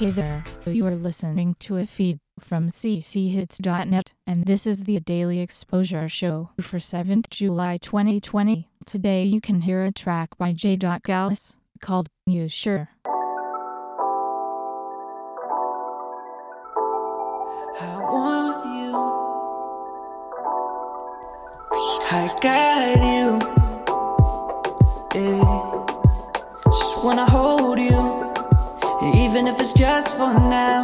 Hey there, you are listening to a feed from cchits.net, and this is the Daily Exposure Show for 7th July 2020. Today you can hear a track by J. Gallus called You Sure. I want you. I got you. Yeah. Just wanna hold you. Even if it's just for now.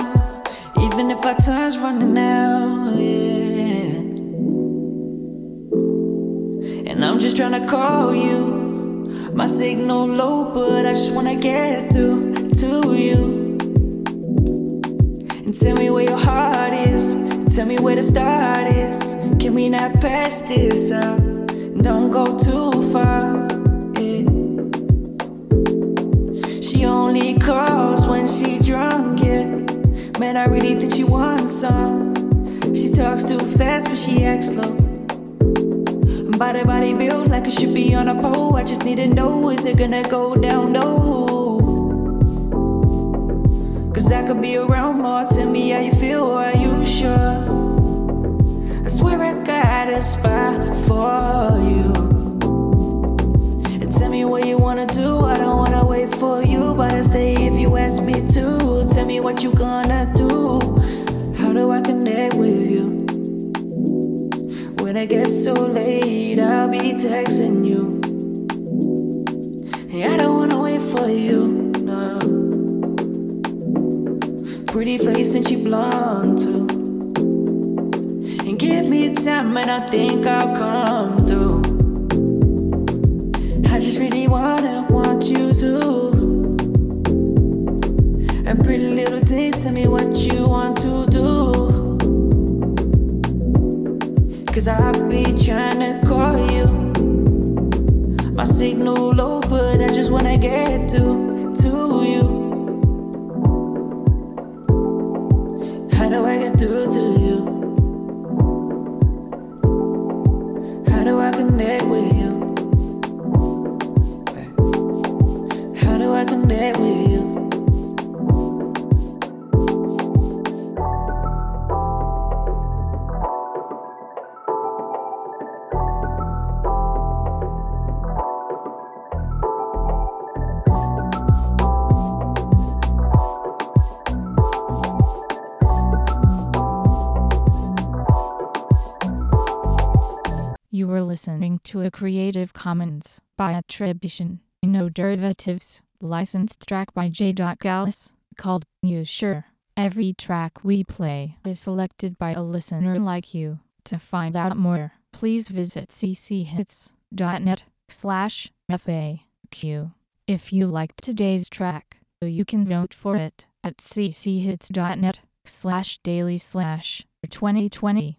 Even if our time's running out. Yeah. And I'm just trying to call you. My signal low, but I just wanna get through to you. And tell me where your heart is. Tell me where the start is. Can we not pass this up? Don't go too far. Man, I really think she wants some. She talks too fast, but she acts slow. Body, body built like it should be on a pole. I just need to know is it gonna go down low? Cause I could be around more. Tell me how you feel, are you sure? I swear I got a spot for you. For you, no. Pretty face and she blonde too. And give me time and I think I'll come through. I just really wanna want you to. And pretty little thing, tell me what you want to do. Cause I be trying to call you. My signal low, but I just wanna get to, to you. How do I get through to you? How do I connect with you? Listening to a Creative Commons by attribution, no derivatives, licensed track by J. Called You Sure. Every track we play is selected by a listener like you. To find out more, please visit cchits.net slash FAQ. If you liked today's track, you can vote for it at cchits.net slash daily slash 2020